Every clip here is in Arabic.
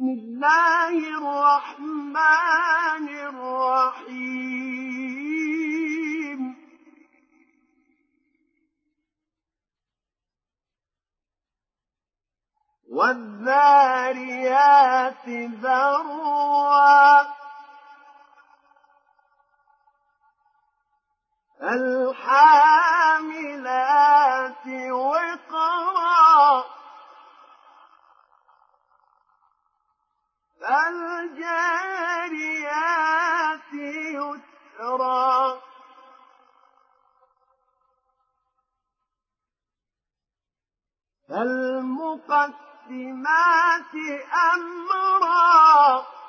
بسم الله الرحمن الرحيم والذاريات ذروا الحاملات وقرا فالجاريات يسرا. فالمقسمات أمرا.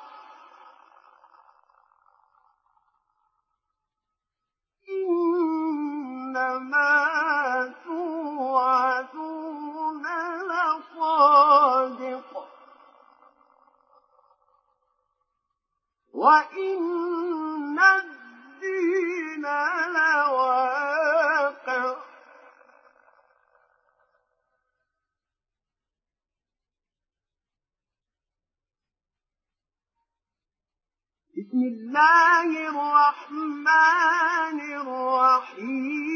الرحمن الرحيم.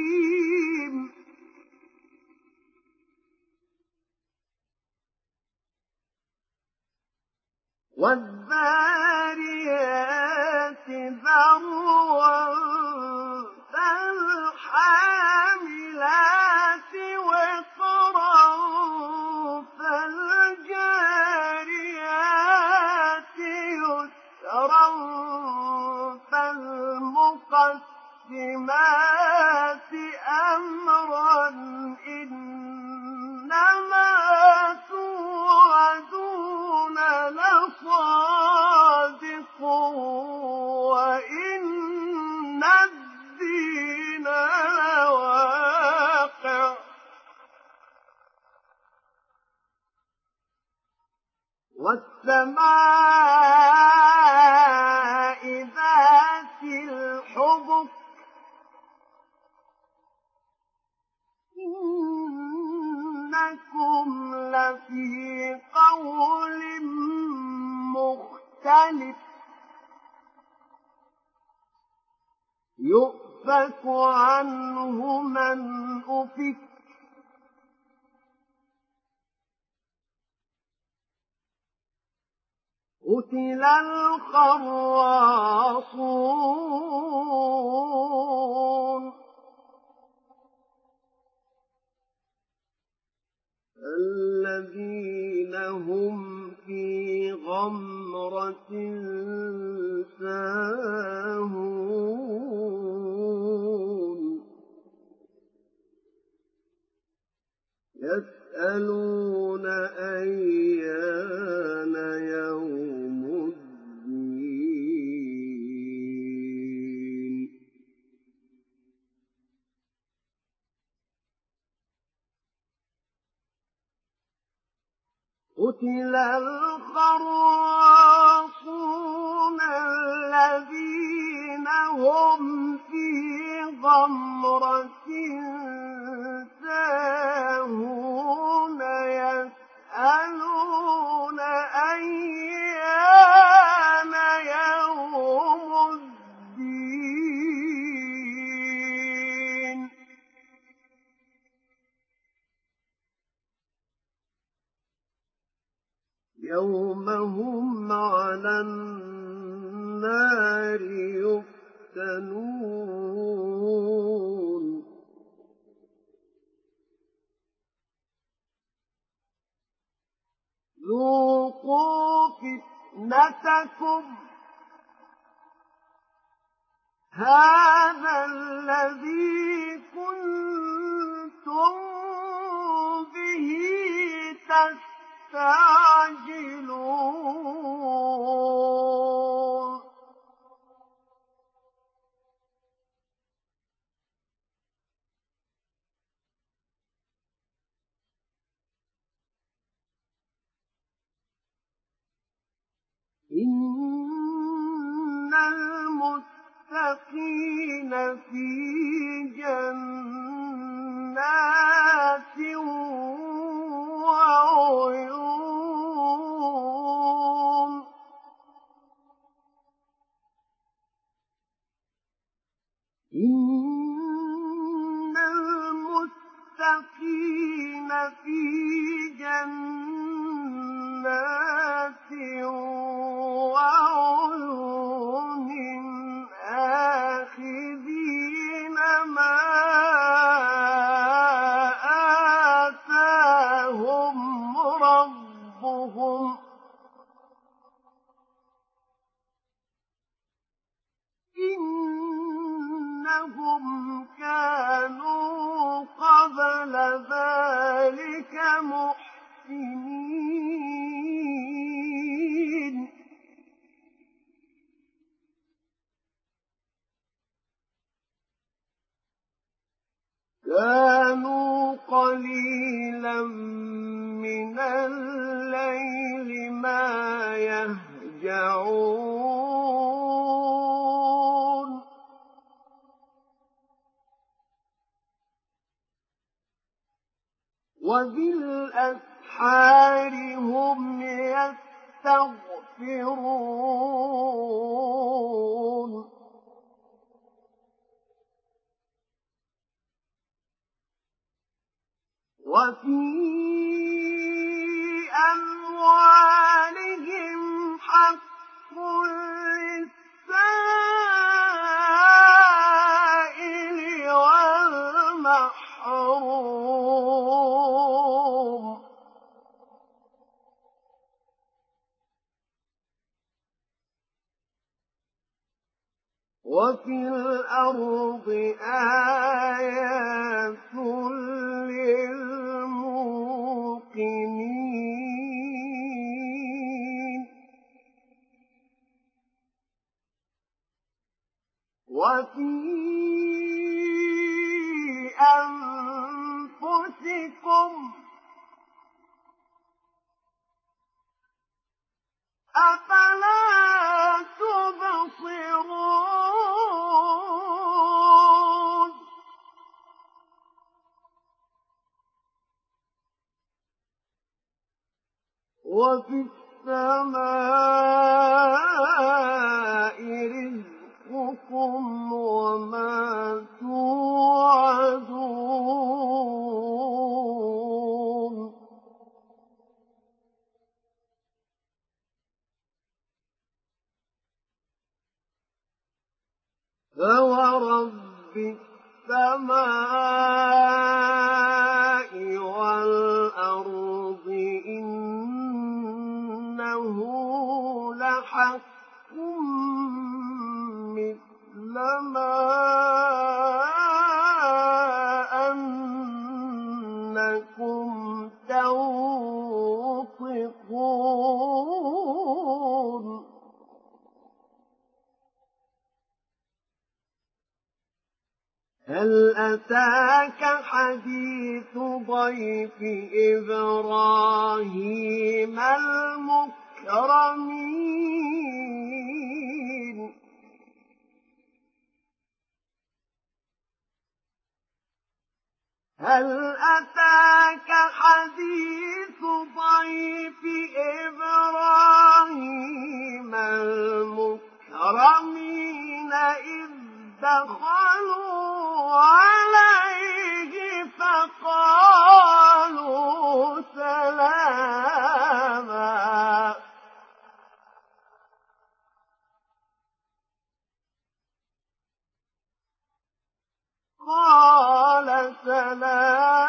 والذاريات ذروا فالحاملات مختلف يؤفك عنه من أفك. قتل الخراصون. الذين هم في غمرة ساهون. يسألون أيان قتل الخراصون الذين هم في غمرة ساهون. فتنتكم هذا قليلا من الليل ما يهجعون. وبالأسحار هم يستغفرون. وفي أموالهم حق للسائل وفي السماء رزقكم وما توعدون. فورب السماء مثل ما أنكم تنطقون هل أتاك حديث ضيف إبراهيم المكرمين؟ هل أتاك حديث ضيف إبراهيم المكرمين إذ دخلوا عليه فقالوا سلاما سلام.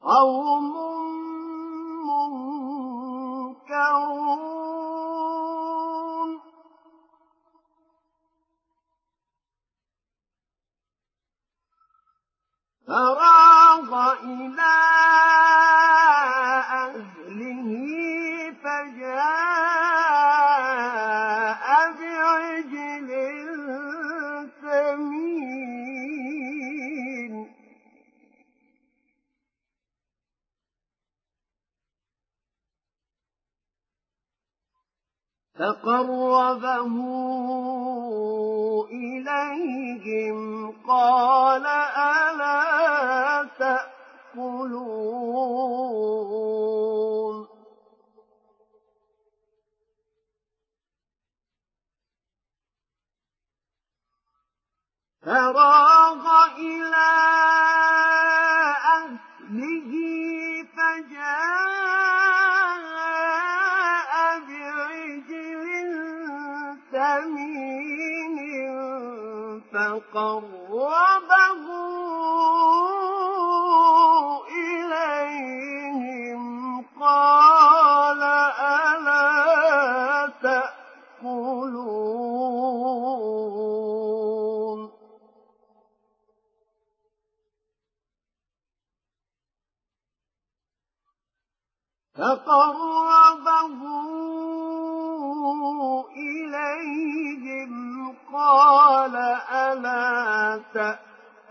قوم فقربه إليهم قال ألا تأكلون؟ فراغ إلى أهله فجاء فقربه إليهم قال ألا تأكلون؟ فقربه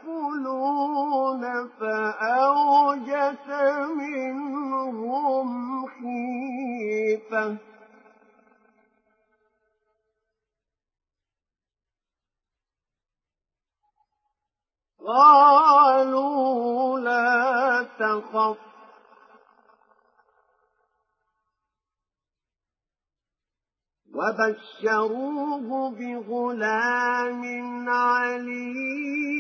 تأكلون فأوجس منهم خيفة. قالوا لا تخف. وبشروه بغلام عليم.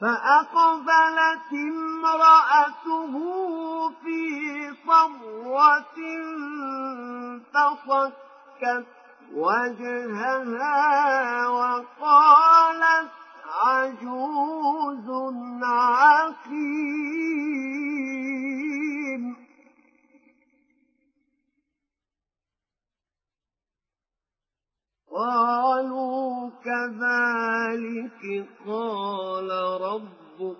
فأقبلت امرأته في صرة فصكت وجهها وقالت عجوز عقيم. قالوا كذلك قال ربك.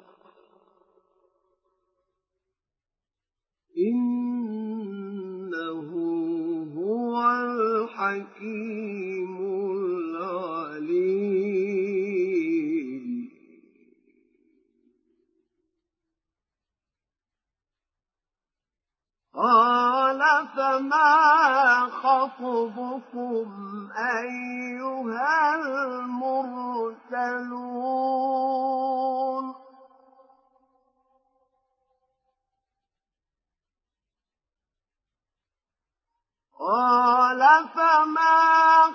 إنه هو الحكيم قال فما خطبكم أيها المرسلون قال فما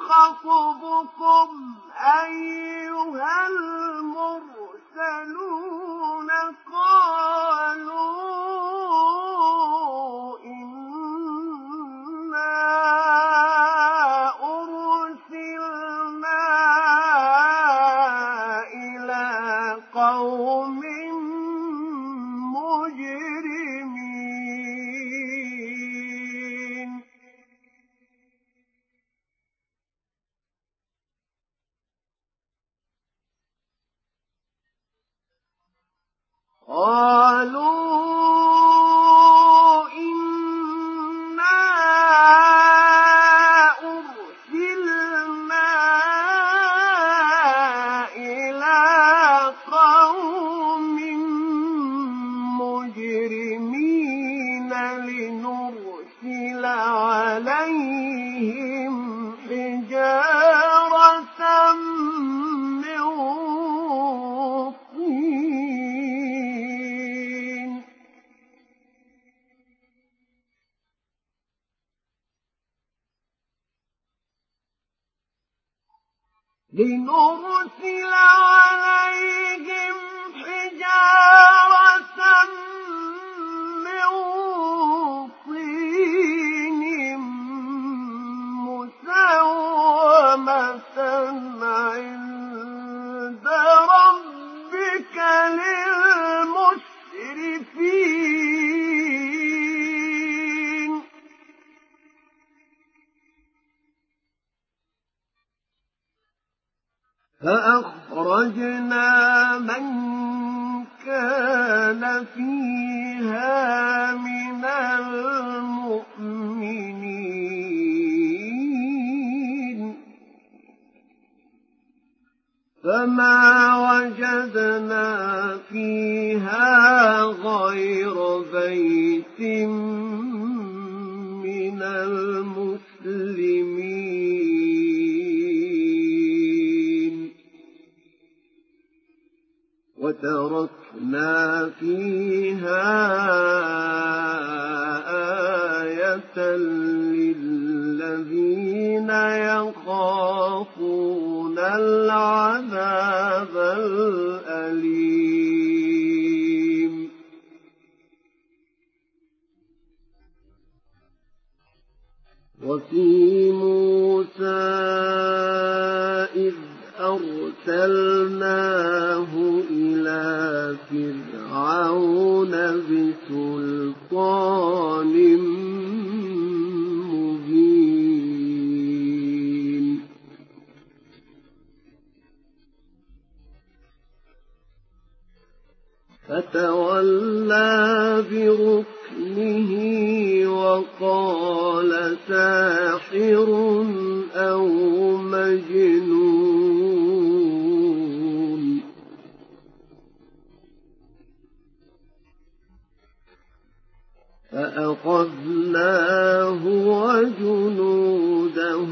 خطبكم أيها المرسلون قالوا قالوا لنرسل عليهم فأخرجنا من كان فيها من المؤمنين. فما وجدنا فيها غير بيت وتركنا فيها آية للذين يخافون العذاب الأليم. وفي موسى إذ أرسلناه إلى فرعون بسلطان مبين. فتولى بركنه وقال ساحر أو مجنون. فأخذناه وجنوده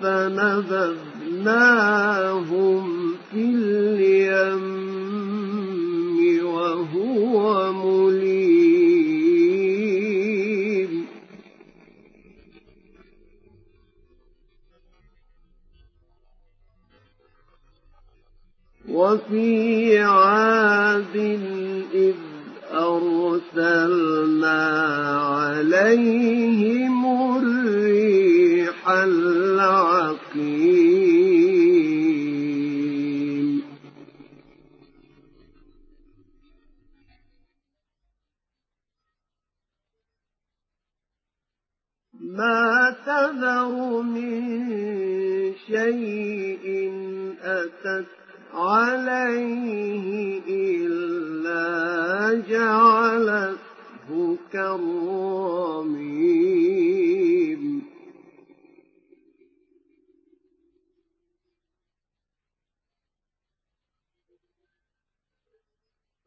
فنبذناهم في اليم وهو مليم. وفي عاد إذ أرسل عليهم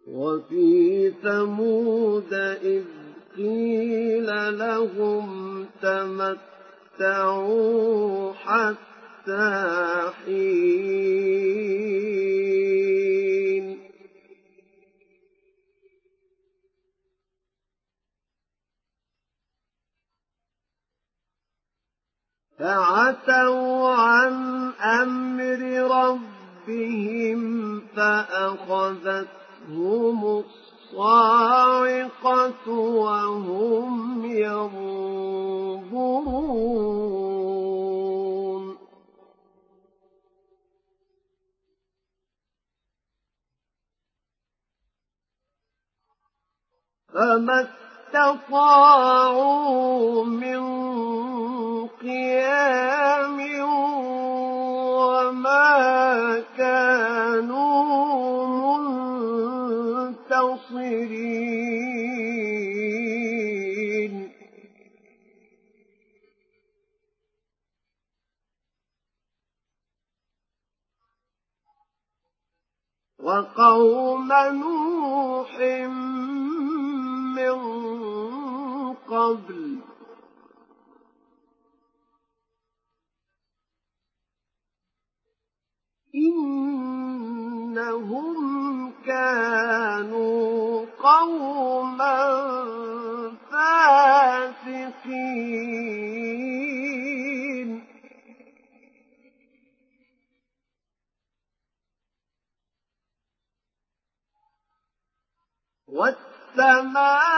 وفي ثمود إذ قيل لهم تمتعوا حتى حين. فعتوا عن أمر ربهم فأخذتهم الصاعقة وهم ينظرون. فما استطاعوا من قيام وما كانوا منتصرين وقوم نوح من قبل إنهم كانوا قوما فاسقين. والسماء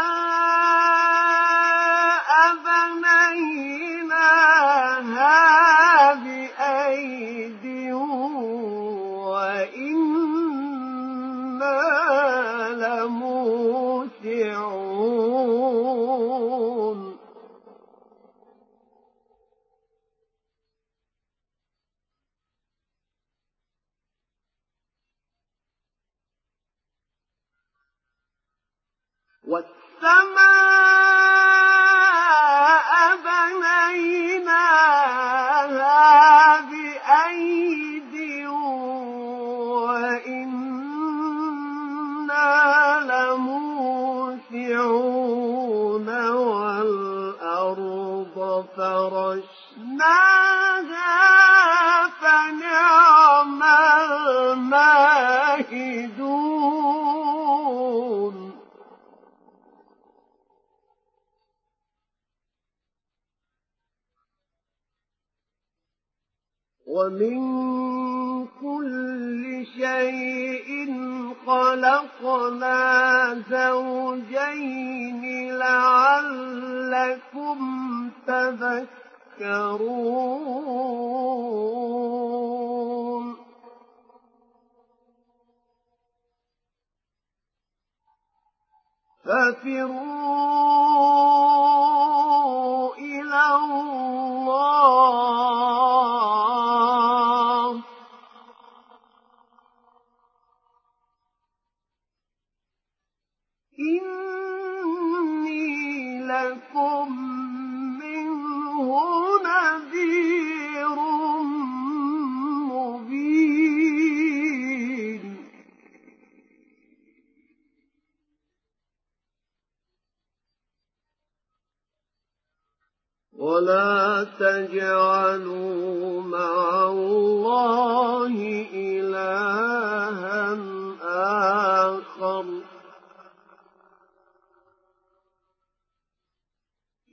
ففروا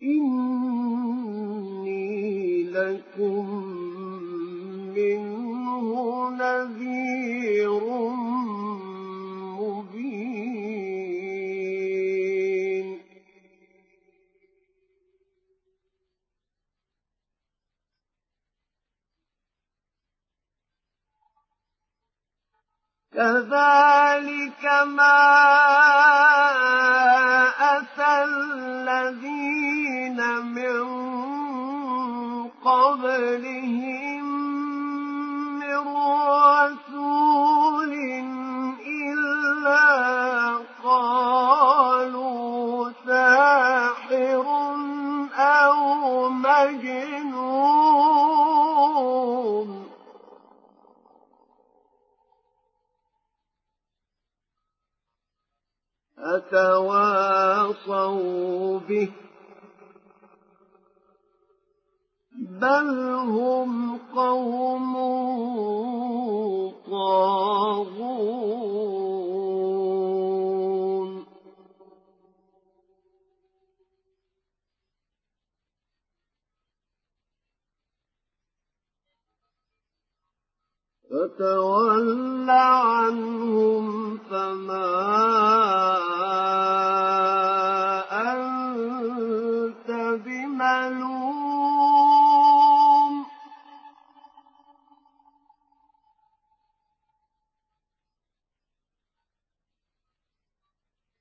إني لكم أتواصوا به بل هم قوم طاغون. فتول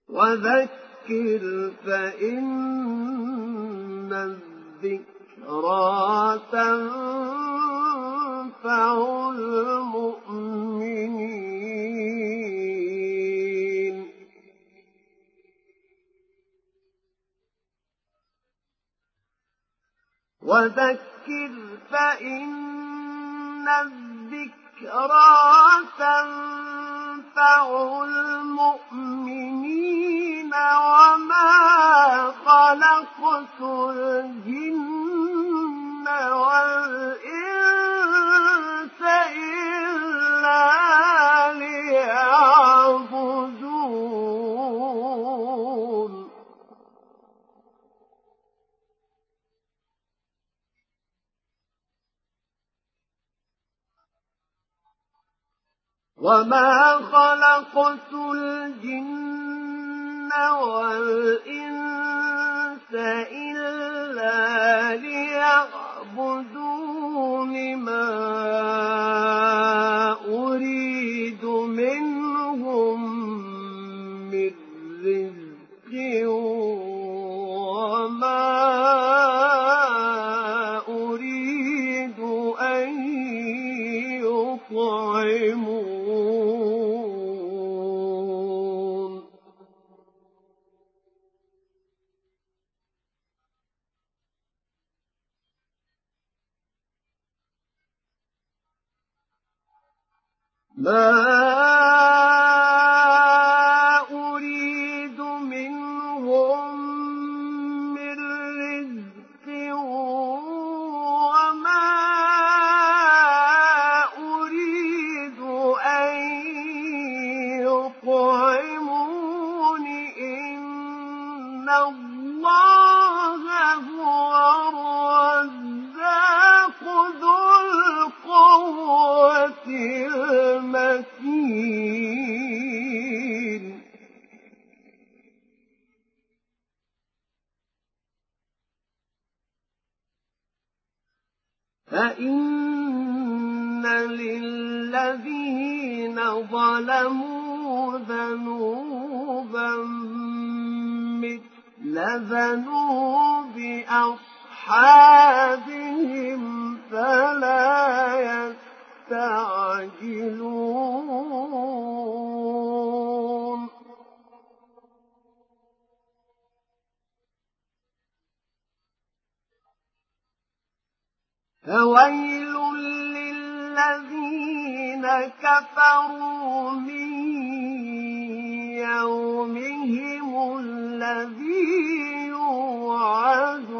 وذكر فإن الذكرى تنفع المؤمنين. وذكر فإن الذكرى تنفع المؤمنين وما خلقت الجن والإنس وما خلقت الجن والإنس إلا ليعبدون ما أريد منهم من رزق ما للذين ظلموا ذنوبا مثل ذنوب أصحابهم فلا يستعجلون. فويل الذين كفروا من يومهم الذي يوعدون